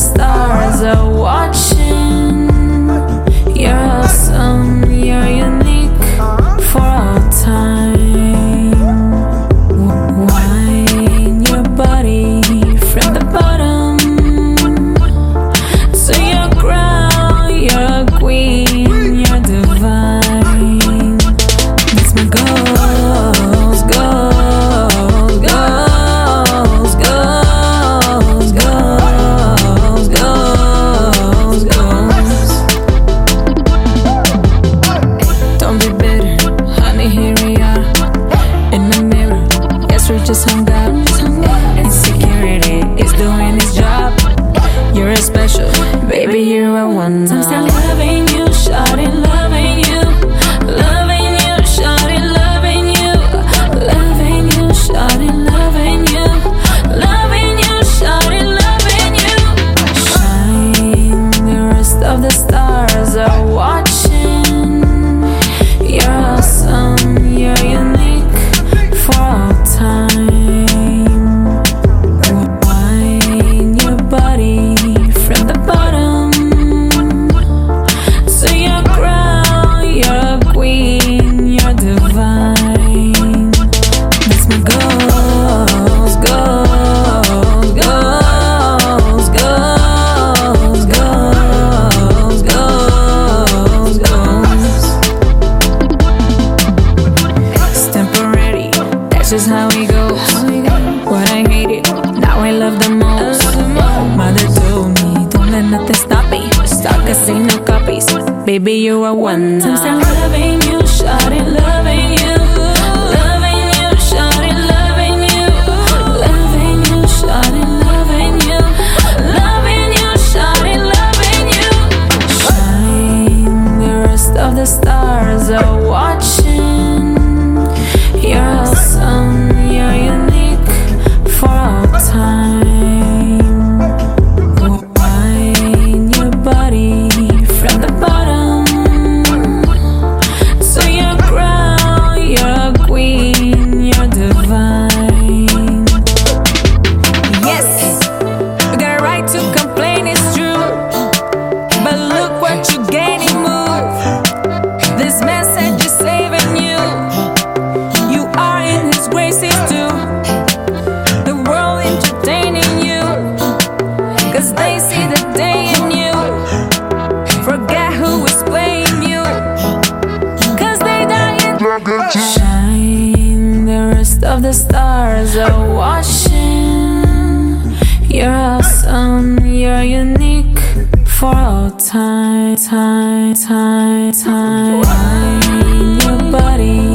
stars away. is how we go. What I hated, now I love the most. Mother told me, don't let nothing stop me. Stock, I see no copies. Baby, you are one. Sometimes loving you, shot the stars are watching. You're awesome, you're unique for all time, time, time, time. Your body.